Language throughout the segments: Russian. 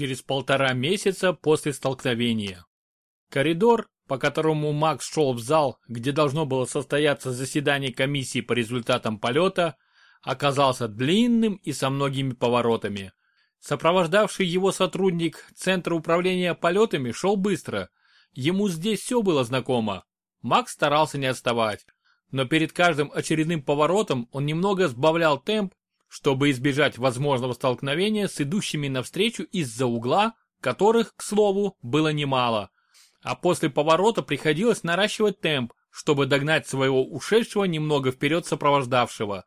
через полтора месяца после столкновения. Коридор, по которому Макс шел в зал, где должно было состояться заседание комиссии по результатам полета, оказался длинным и со многими поворотами. Сопровождавший его сотрудник Центра управления полетами шел быстро. Ему здесь все было знакомо. Макс старался не отставать. Но перед каждым очередным поворотом он немного сбавлял темп, чтобы избежать возможного столкновения с идущими навстречу из-за угла, которых, к слову, было немало. А после поворота приходилось наращивать темп, чтобы догнать своего ушедшего немного вперед сопровождавшего.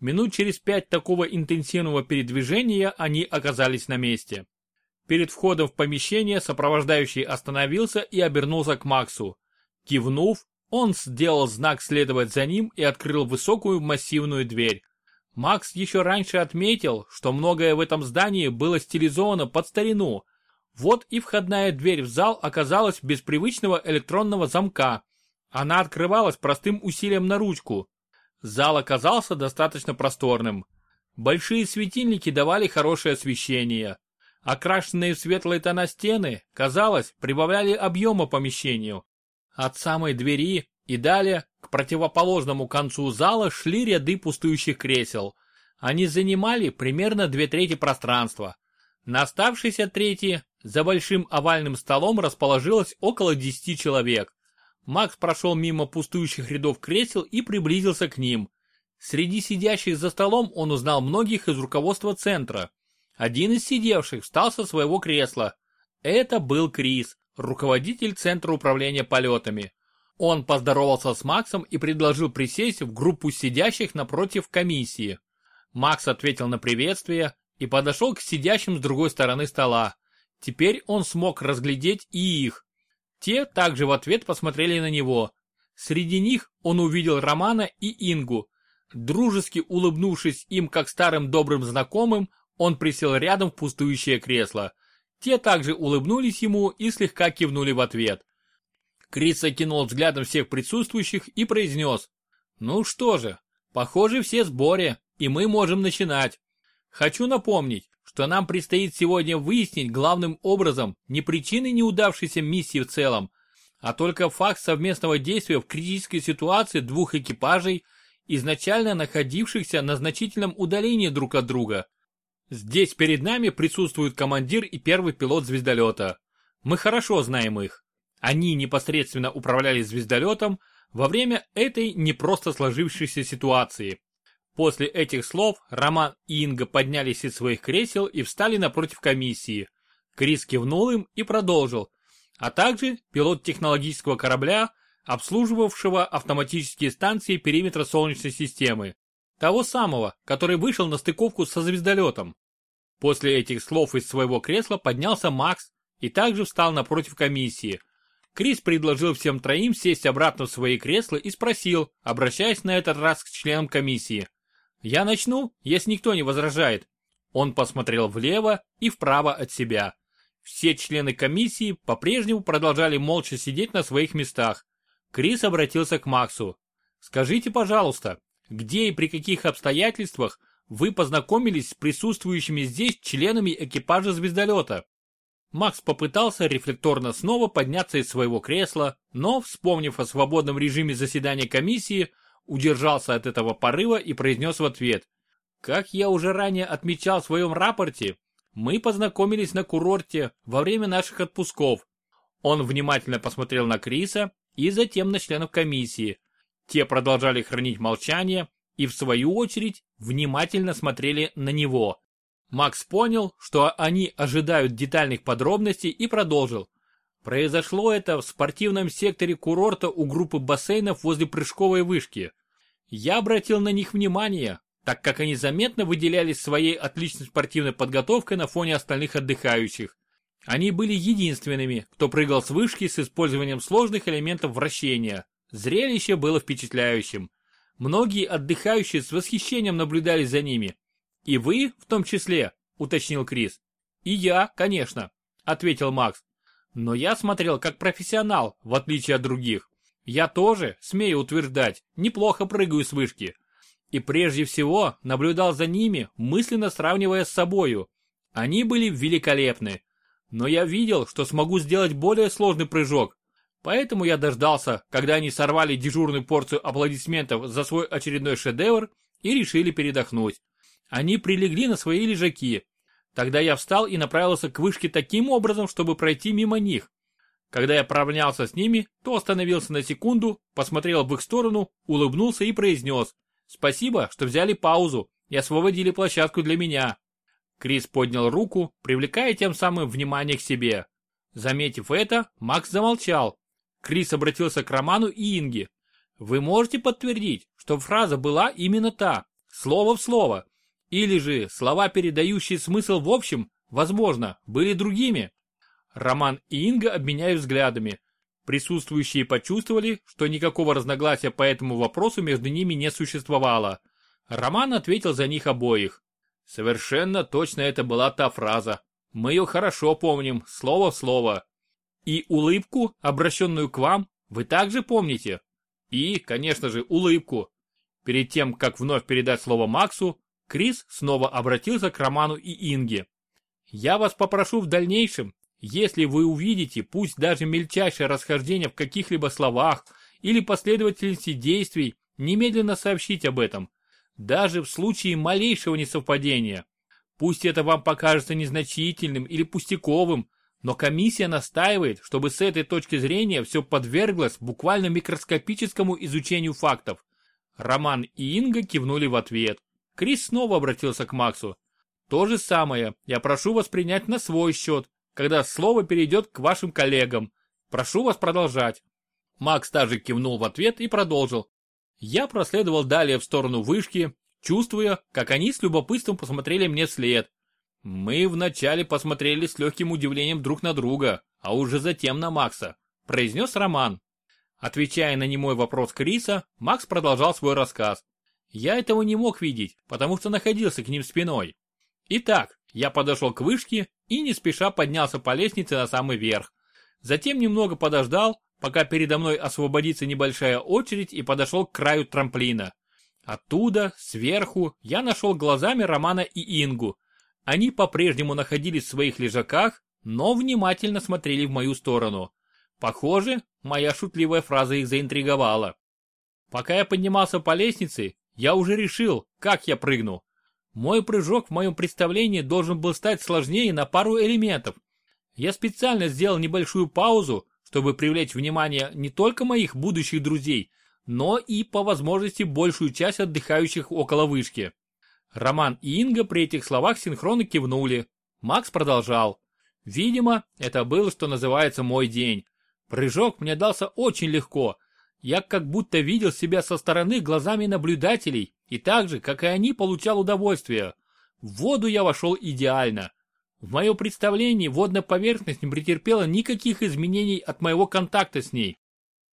Минут через пять такого интенсивного передвижения они оказались на месте. Перед входом в помещение сопровождающий остановился и обернулся к Максу. Кивнув, он сделал знак следовать за ним и открыл высокую массивную дверь. Макс еще раньше отметил, что многое в этом здании было стилизовано под старину. Вот и входная дверь в зал оказалась без привычного электронного замка. Она открывалась простым усилием на ручку. Зал оказался достаточно просторным. Большие светильники давали хорошее освещение. Окрашенные в светлые тона стены, казалось, прибавляли объема помещению. От самой двери и далее к противоположному концу зала шли ряды пустующих кресел. Они занимали примерно две трети пространства. На оставшейся трети за большим овальным столом расположилось около десяти человек. Макс прошел мимо пустующих рядов кресел и приблизился к ним. Среди сидящих за столом он узнал многих из руководства центра. Один из сидевших встал со своего кресла. Это был Крис, руководитель Центра управления полетами. Он поздоровался с Максом и предложил присесть в группу сидящих напротив комиссии. Макс ответил на приветствие и подошел к сидящим с другой стороны стола. Теперь он смог разглядеть и их. Те также в ответ посмотрели на него. Среди них он увидел Романа и Ингу. Дружески улыбнувшись им как старым добрым знакомым, он присел рядом в пустующее кресло. Те также улыбнулись ему и слегка кивнули в ответ. Крис окинул взглядом всех присутствующих и произнес. «Ну что же, похоже все в сборе, и мы можем начинать. Хочу напомнить, что нам предстоит сегодня выяснить главным образом не причины неудавшейся миссии в целом, а только факт совместного действия в критической ситуации двух экипажей, изначально находившихся на значительном удалении друг от друга. Здесь перед нами присутствуют командир и первый пилот звездолета. Мы хорошо знаем их. Они непосредственно управляли звездолетом во время этой непросто сложившейся ситуации. После этих слов Роман и Инга поднялись из своих кресел и встали напротив комиссии. Крис кивнул им и продолжил, а также пилот технологического корабля, обслуживавшего автоматические станции периметра Солнечной системы. Того самого, который вышел на стыковку со звездолетом. После этих слов из своего кресла поднялся Макс и также встал напротив комиссии. Крис предложил всем троим сесть обратно в свои кресла и спросил, обращаясь на этот раз к членам комиссии. Я начну, если никто не возражает. Он посмотрел влево и вправо от себя. Все члены комиссии по-прежнему продолжали молча сидеть на своих местах. Крис обратился к Максу. «Скажите, пожалуйста, где и при каких обстоятельствах вы познакомились с присутствующими здесь членами экипажа звездолета?» Макс попытался рефлекторно снова подняться из своего кресла, но, вспомнив о свободном режиме заседания комиссии, удержался от этого порыва и произнес в ответ. Как я уже ранее отмечал в своем рапорте, мы познакомились на курорте во время наших отпусков. Он внимательно посмотрел на Криса и затем на членов комиссии. Те продолжали хранить молчание и, в свою очередь, внимательно смотрели на него. Макс понял, что они ожидают детальных подробностей и продолжил. Произошло это в спортивном секторе курорта у группы бассейнов возле прыжковой вышки. Я обратил на них внимание, так как они заметно выделялись своей отличной спортивной подготовкой на фоне остальных отдыхающих. Они были единственными, кто прыгал с вышки с использованием сложных элементов вращения. Зрелище было впечатляющим. Многие отдыхающие с восхищением наблюдали за ними. И вы в том числе, уточнил Крис. И я, конечно, ответил Макс. Но я смотрел как профессионал, в отличие от других. Я тоже, смею утверждать, неплохо прыгаю с вышки. И прежде всего наблюдал за ними, мысленно сравнивая с собою. Они были великолепны. Но я видел, что смогу сделать более сложный прыжок. Поэтому я дождался, когда они сорвали дежурную порцию аплодисментов за свой очередной шедевр и решили передохнуть. Они прилегли на свои лежаки. Тогда я встал и направился к вышке таким образом, чтобы пройти мимо них. Когда я поравнялся с ними, то остановился на секунду, посмотрел в их сторону, улыбнулся и произнес «Спасибо, что взяли паузу и освободили площадку для меня». Крис поднял руку, привлекая тем самым внимание к себе. Заметив это, Макс замолчал. Крис обратился к Роману и Инге. «Вы можете подтвердить, что фраза была именно та, слово в слово? Или же слова, передающие смысл в общем, возможно, были другими?» Роман и Инга обменяют взглядами. Присутствующие почувствовали, что никакого разногласия по этому вопросу между ними не существовало. Роман ответил за них обоих. Совершенно точно это была та фраза. Мы ее хорошо помним, слово в слово. И улыбку, обращенную к вам, вы также помните? И, конечно же, улыбку. Перед тем, как вновь передать слово Максу, Крис снова обратился к Роману и Инге. Я вас попрошу в дальнейшем, если вы увидите, пусть даже мельчайшее расхождение в каких-либо словах или последовательности действий, немедленно сообщить об этом даже в случае малейшего несовпадения. Пусть это вам покажется незначительным или пустяковым, но комиссия настаивает, чтобы с этой точки зрения все подверглось буквально микроскопическому изучению фактов. Роман и Инга кивнули в ответ. Крис снова обратился к Максу. То же самое я прошу вас принять на свой счет, когда слово перейдет к вашим коллегам. Прошу вас продолжать. Макс также кивнул в ответ и продолжил. Я проследовал далее в сторону вышки, чувствуя, как они с любопытством посмотрели мне вслед. Мы вначале посмотрели с легким удивлением друг на друга, а уже затем на Макса, произнес Роман. Отвечая на немой вопрос Криса, Макс продолжал свой рассказ. Я этого не мог видеть, потому что находился к ним спиной. Итак, я подошел к вышке и не спеша поднялся по лестнице на самый верх. Затем немного подождал, пока передо мной освободится небольшая очередь и подошел к краю трамплина. Оттуда, сверху, я нашел глазами Романа и Ингу. Они по-прежнему находились в своих лежаках, но внимательно смотрели в мою сторону. Похоже, моя шутливая фраза их заинтриговала. Пока я поднимался по лестнице, я уже решил, как я прыгну. Мой прыжок в моем представлении должен был стать сложнее на пару элементов. Я специально сделал небольшую паузу, чтобы привлечь внимание не только моих будущих друзей, но и по возможности большую часть отдыхающих около вышки. Роман и Инга при этих словах синхронно кивнули. Макс продолжал. Видимо, это был, что называется, мой день. Прыжок мне дался очень легко. Я как будто видел себя со стороны глазами наблюдателей и так же, как и они, получал удовольствие. В воду я вошел идеально. В моем представлении водная поверхность не претерпела никаких изменений от моего контакта с ней.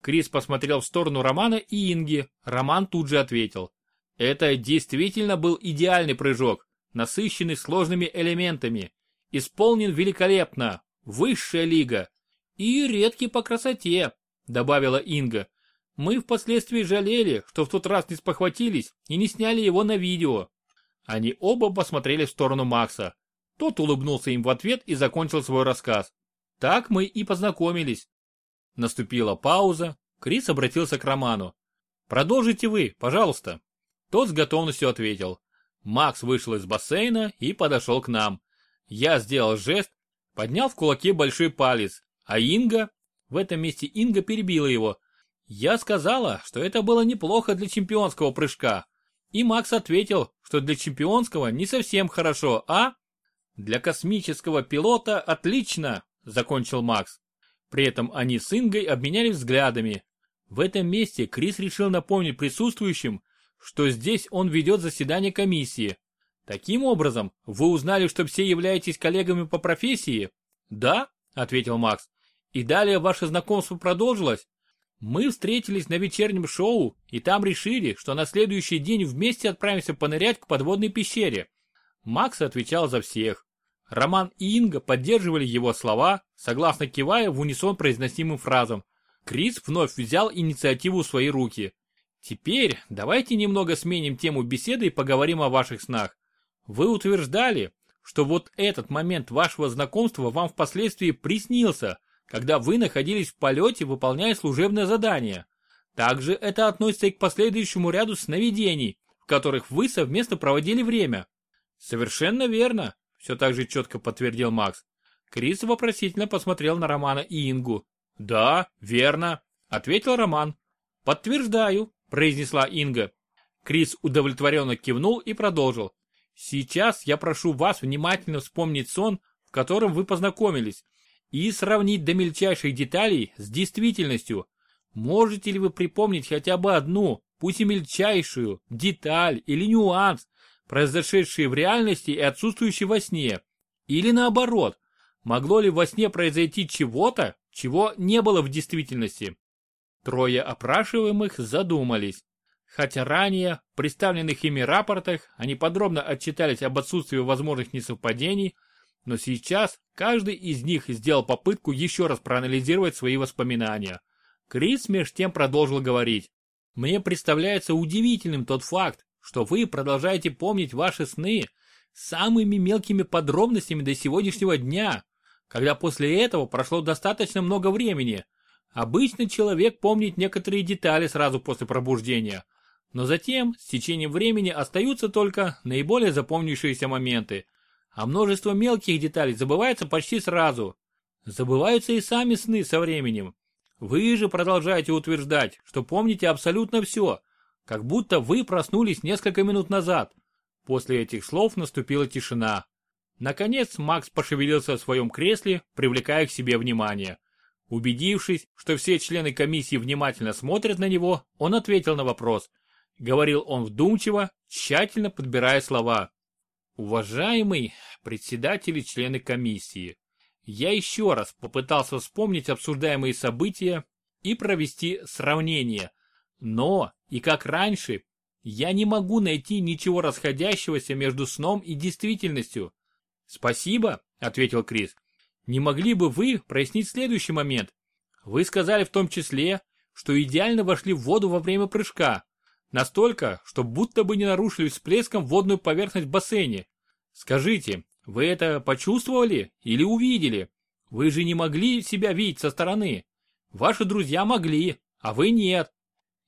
Крис посмотрел в сторону Романа и Инги. Роман тут же ответил. Это действительно был идеальный прыжок, насыщенный сложными элементами. Исполнен великолепно. Высшая лига. И редкий по красоте, добавила Инга. Мы впоследствии жалели, что в тот раз не спохватились и не сняли его на видео. Они оба посмотрели в сторону Макса. Тот улыбнулся им в ответ и закончил свой рассказ. Так мы и познакомились. Наступила пауза. Крис обратился к Роману. «Продолжите вы, пожалуйста». Тот с готовностью ответил. Макс вышел из бассейна и подошел к нам. Я сделал жест, поднял в кулаке большой палец, а Инга... В этом месте Инга перебила его. Я сказала, что это было неплохо для чемпионского прыжка. И Макс ответил, что для чемпионского не совсем хорошо, а... «Для космического пилота отлично», — закончил Макс. При этом они с Ингой обменялись взглядами. В этом месте Крис решил напомнить присутствующим, что здесь он ведет заседание комиссии. Таким образом, вы узнали, что все являетесь коллегами по профессии? Да, ответил Макс. И далее ваше знакомство продолжилось? Мы встретились на вечернем шоу и там решили, что на следующий день вместе отправимся понырять к подводной пещере. Макс отвечал за всех. Роман и Инга поддерживали его слова, согласно кивая в унисон произносимым фразам. Крис вновь взял инициативу в свои руки. Теперь давайте немного сменим тему беседы и поговорим о ваших снах. Вы утверждали, что вот этот момент вашего знакомства вам впоследствии приснился, когда вы находились в полете, выполняя служебное задание. Также это относится и к последующему ряду сновидений, в которых вы совместно проводили время. Совершенно верно, все так же четко подтвердил Макс. Крис вопросительно посмотрел на Романа и Ингу. Да, верно, ответил Роман. Подтверждаю, произнесла Инга. Крис удовлетворенно кивнул и продолжил. Сейчас я прошу вас внимательно вспомнить сон, в котором вы познакомились, и сравнить до мельчайших деталей с действительностью. Можете ли вы припомнить хотя бы одну, пусть и мельчайшую, деталь или нюанс, произошедшие в реальности и отсутствующие во сне? Или наоборот, могло ли во сне произойти чего-то, чего не было в действительности? Трое опрашиваемых задумались. Хотя ранее, в представленных ими рапортах, они подробно отчитались об отсутствии возможных несовпадений, но сейчас каждый из них сделал попытку еще раз проанализировать свои воспоминания. Крис меж тем продолжил говорить. «Мне представляется удивительным тот факт, что вы продолжаете помнить ваши сны самыми мелкими подробностями до сегодняшнего дня, когда после этого прошло достаточно много времени. Обычно человек помнит некоторые детали сразу после пробуждения, но затем, с течением времени, остаются только наиболее запомнившиеся моменты, а множество мелких деталей забывается почти сразу. Забываются и сами сны со временем. Вы же продолжаете утверждать, что помните абсолютно все, как будто вы проснулись несколько минут назад. После этих слов наступила тишина. Наконец Макс пошевелился в своем кресле, привлекая к себе внимание. Убедившись, что все члены комиссии внимательно смотрят на него, он ответил на вопрос – Говорил он вдумчиво, тщательно подбирая слова. Уважаемый председатель и члены комиссии, я еще раз попытался вспомнить обсуждаемые события и провести сравнение. Но, и как раньше, я не могу найти ничего расходящегося между сном и действительностью. Спасибо, ответил Крис. Не могли бы вы прояснить следующий момент? Вы сказали в том числе, что идеально вошли в воду во время прыжка. Настолько, что будто бы не нарушили всплеском водную поверхность в бассейне. Скажите, вы это почувствовали или увидели? Вы же не могли себя видеть со стороны. Ваши друзья могли, а вы нет.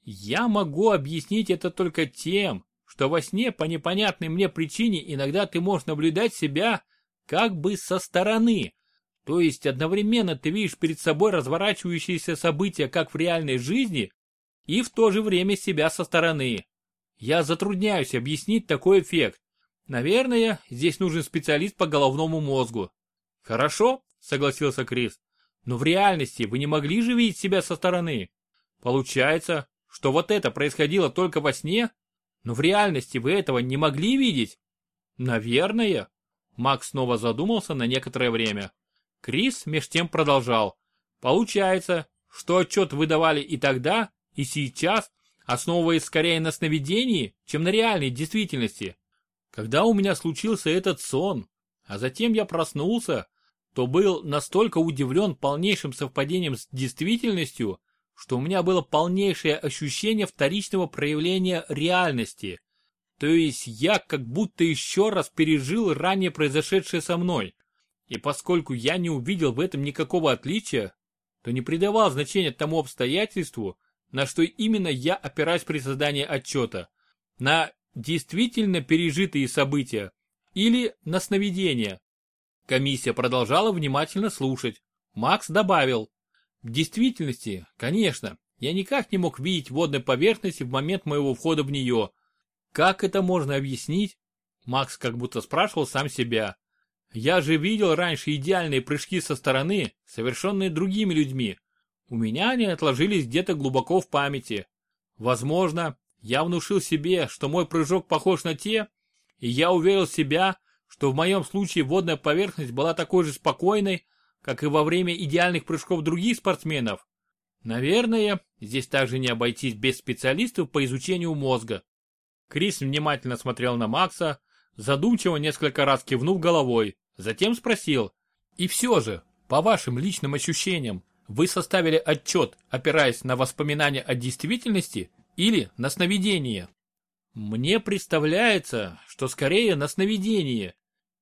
Я могу объяснить это только тем, что во сне по непонятной мне причине иногда ты можешь наблюдать себя как бы со стороны. То есть одновременно ты видишь перед собой разворачивающиеся события как в реальной жизни, и в то же время себя со стороны. Я затрудняюсь объяснить такой эффект. Наверное, здесь нужен специалист по головному мозгу. Хорошо, согласился Крис. Но в реальности вы не могли же видеть себя со стороны. Получается, что вот это происходило только во сне? Но в реальности вы этого не могли видеть? Наверное. Макс снова задумался на некоторое время. Крис меж тем продолжал. Получается, что отчет выдавали и тогда, и сейчас, основываясь скорее на сновидении, чем на реальной действительности. Когда у меня случился этот сон, а затем я проснулся, то был настолько удивлен полнейшим совпадением с действительностью, что у меня было полнейшее ощущение вторичного проявления реальности. То есть я как будто еще раз пережил ранее произошедшее со мной. И поскольку я не увидел в этом никакого отличия, то не придавал значения тому обстоятельству, на что именно я опираюсь при создании отчета. На действительно пережитые события или на сновидения. Комиссия продолжала внимательно слушать. Макс добавил. В действительности, конечно, я никак не мог видеть водной поверхности в момент моего входа в нее. Как это можно объяснить? Макс как будто спрашивал сам себя. Я же видел раньше идеальные прыжки со стороны, совершенные другими людьми, у меня они отложились где-то глубоко в памяти. Возможно, я внушил себе, что мой прыжок похож на те, и я уверил себя, что в моем случае водная поверхность была такой же спокойной, как и во время идеальных прыжков других спортсменов. Наверное, здесь также не обойтись без специалистов по изучению мозга. Крис внимательно смотрел на Макса, задумчиво несколько раз кивнув головой, затем спросил, «И все же, по вашим личным ощущениям, вы составили отчет, опираясь на воспоминания о действительности или на сновидение? Мне представляется, что скорее на сновидение.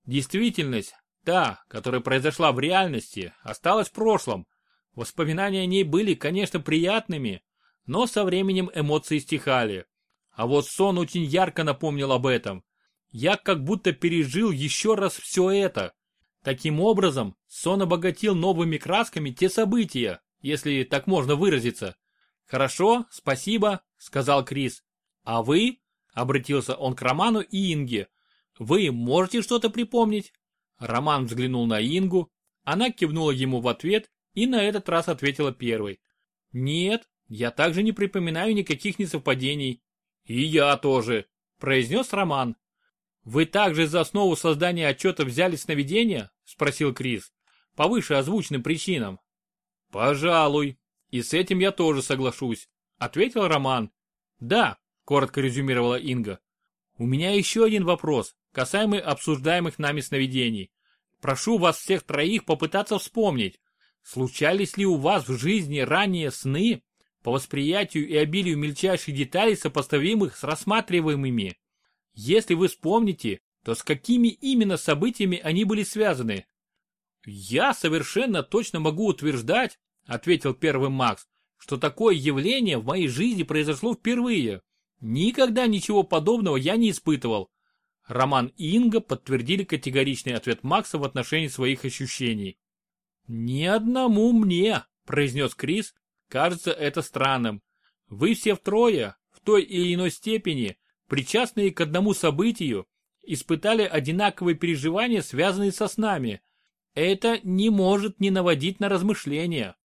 Действительность, та, которая произошла в реальности, осталась в прошлом. Воспоминания о ней были, конечно, приятными, но со временем эмоции стихали. А вот сон очень ярко напомнил об этом. Я как будто пережил еще раз все это. Таким образом, сон обогатил новыми красками те события, если так можно выразиться. «Хорошо, спасибо», — сказал Крис. «А вы?» — обратился он к Роману и Инге. «Вы можете что-то припомнить?» Роман взглянул на Ингу, она кивнула ему в ответ и на этот раз ответила первой. «Нет, я также не припоминаю никаких несовпадений». «И я тоже», — произнес Роман. «Вы также за основу создания отчета взяли сновидения?» — спросил Крис. «По выше озвученным причинам». «Пожалуй. И с этим я тоже соглашусь», — ответил Роман. «Да», — коротко резюмировала Инга. «У меня еще один вопрос, касаемый обсуждаемых нами сновидений. Прошу вас всех троих попытаться вспомнить, случались ли у вас в жизни ранее сны, по восприятию и обилию мельчайших деталей, сопоставимых с рассматриваемыми. Если вы вспомните, то с какими именно событиями они были связаны? Я совершенно точно могу утверждать, ответил первый Макс, что такое явление в моей жизни произошло впервые. Никогда ничего подобного я не испытывал. Роман и Инга подтвердили категоричный ответ Макса в отношении своих ощущений. «Ни одному мне», – произнес Крис, Кажется это странным. Вы все втрое, в той или иной степени, причастные к одному событию, испытали одинаковые переживания, связанные со снами. Это не может не наводить на размышления.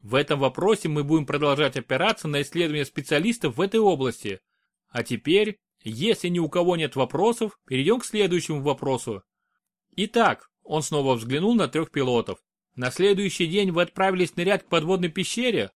В этом вопросе мы будем продолжать опираться на исследования специалистов в этой области. А теперь, если ни у кого нет вопросов, перейдем к следующему вопросу. Итак, он снова взглянул на трех пилотов. На следующий день вы отправились нырять к подводной пещере?